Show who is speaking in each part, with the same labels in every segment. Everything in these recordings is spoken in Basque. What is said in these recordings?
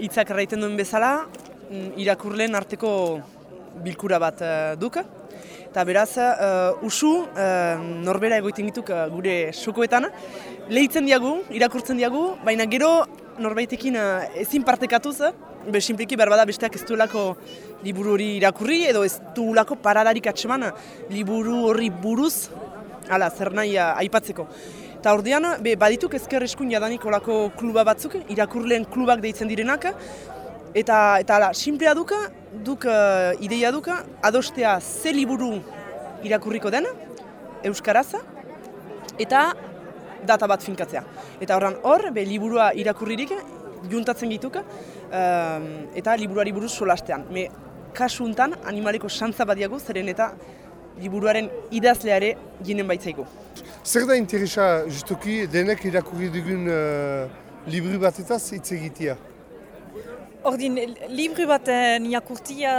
Speaker 1: hitzak erraiten duen bezala, mm, irakurleen arteko bilkura bat uh, duk. Eta beraz, uh, usu, uh, norbera egoiten dituk uh, gure sokoetan, lehitzen diagu, irakurtzen diagu, baina gero norbaitekin uh, ezin partekatuz, be simpliki berbada besteak ez duelako liburu hori irakurri, edo ez duelako paradarik atseman liburu horri buruz, ala, zer nahi uh, aipatzeko. Eta ordean, be, badituk ezker eskun jadanik olako kluba batzuk, irakurleen klubak deitzen direnak, eta, eta ala, simplea duka, duk uh, ideia duka, adostea ze liburu irakurriko den, Euskaraz, eta data bat finkatzea. Eta horran hor, be, liburua irakurririk, juntatzen gituka, um, eta liburuari buruz solastean. Me, kasu untan, animaleko xantza badiago, zeren eta liburuaren idazleare ginen baitzaigu.
Speaker 2: Zer da interesa justuki denek irakurri dugun uh, libru batetaz hitz egitea?
Speaker 3: Ordin, libru baten jakurtia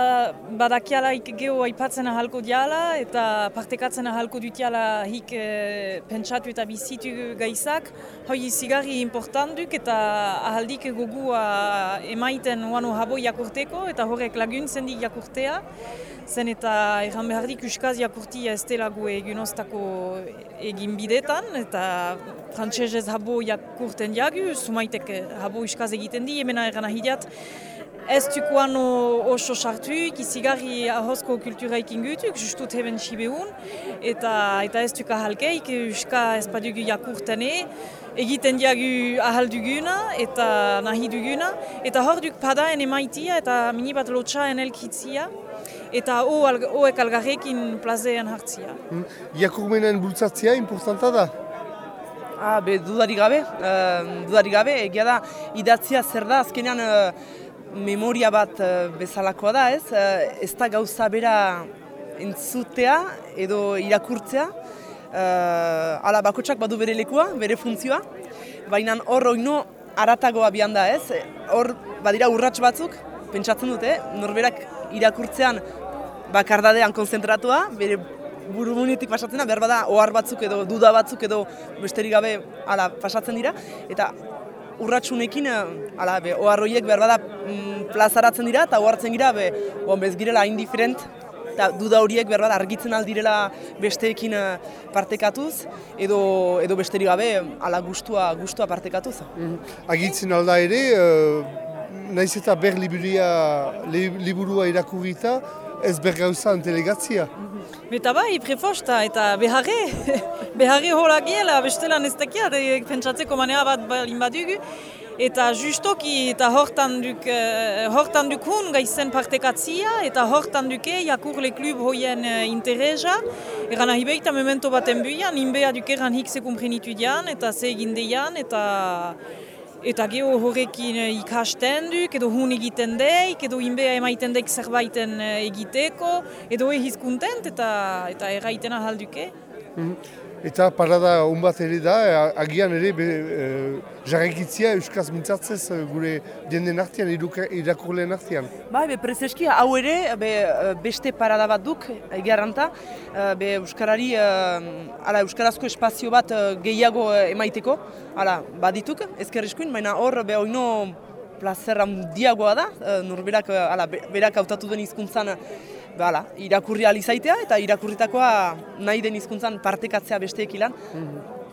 Speaker 3: badakialaik geho aipatzen ahalko diala eta partekatzen ahalko dutiala hik e, pentsatu eta bizitu gaizak. Hoi zigarri importanduk eta ahaldik gogua emaiten uano habo jakurteko eta horrek laguntzen dik jakurtea. Zen eta erran behardik uskaz jakurtia ez delago egunoztako egin bidetan eta frantsesez habo jakurten diagu, sumaitek habo uskaz egiten di, emena erran ahideat Ez dukoan oso sartuik, izigarri ahozko kultura ikin gutuk, justut heben sibeun, eta, eta ez duk ahalkeik, uska ez padugu jakurtene, egiten diagu ahal duguna eta nahi duguna, eta hor duk padaen emaitia eta minibat lotxaen elkitzia, eta hoek algarrekin plazean hartzia.
Speaker 2: Hmm. Jakurmenen bultzatzia importanta da?
Speaker 1: Ah, be, dudarik gabe, uh, dudarik gabe, egia da, idatzia zer da, azkenean, uh, memoria bat uh, bezalakoa da, ez? Uh, ez da gauza bera entzutea edo irakurtzea. Uh, ala bakotsak badu bere lekua, bere funtzioa. Baina hor oino aratagoa bian da, ez? Hor badira urrats batzuk, pentsatzen dute, norberak irakurtzean bakardadean konzentratua, bere buru pasatzen da, behar bada ohar batzuk edo duda batzuk edo besterik gabe ala pasatzen dira. Eta urratsunekin, eh, ala, be, oarroiek behar bada mm, plazaratzen dira, eta ohartzen gira, be, bon, bez girela indiferent, eta duda horiek behar bada argitzen aldirela besteekin eh, partekatuz, edo, edo besterik gabe, ala gustua, gustua partekatuz.
Speaker 2: Mm Agitzen alda ere, uh, naiz eta ber liburia, liburua irakurita, ez bergauza antelegatzia.
Speaker 3: Eta bai, prefosta, eta beharre, beharre hola giela, bestelan ez dakia, pentsatzeko manea bat balin badugu. Eta justoki, eta hortan duk, uh, hortan duk hun gaizen partekatzia, eta hortan duke jakurle klub hoien uh, interesa. Eran ahi behita memento baten buian, inbea duk eran hikse kumprenitu dian, eta ze egin eta Eta geho horrekin eh, ikasten duk, edo hun egiten deik, edo inbea emaiten deik zerbaiten eh, egiteko, edo egiz kontent eta, eta erraiten ahalduke.
Speaker 2: Mm Eta parada hon bat ere da, agian ere be, e, jarrekitzia Euskaz mintzatzez gure dienden artian, irakurleen artian.
Speaker 1: Bai, be, prezeski, hau ere be, beste parada bat duk, egarranta, be, Euskarari, ala, Euskarazko espazio bat gehiago emaiteko, ala, badituk, ezker eskuin, baina hor, be, oino plazer handiagoa da, norberak, ala, berak hautatu den izkuntzan, Bala, irakurri alizaitea eta irakurritakoa nahi den hizkuntzan partekatzea besteek ilan. Mhm.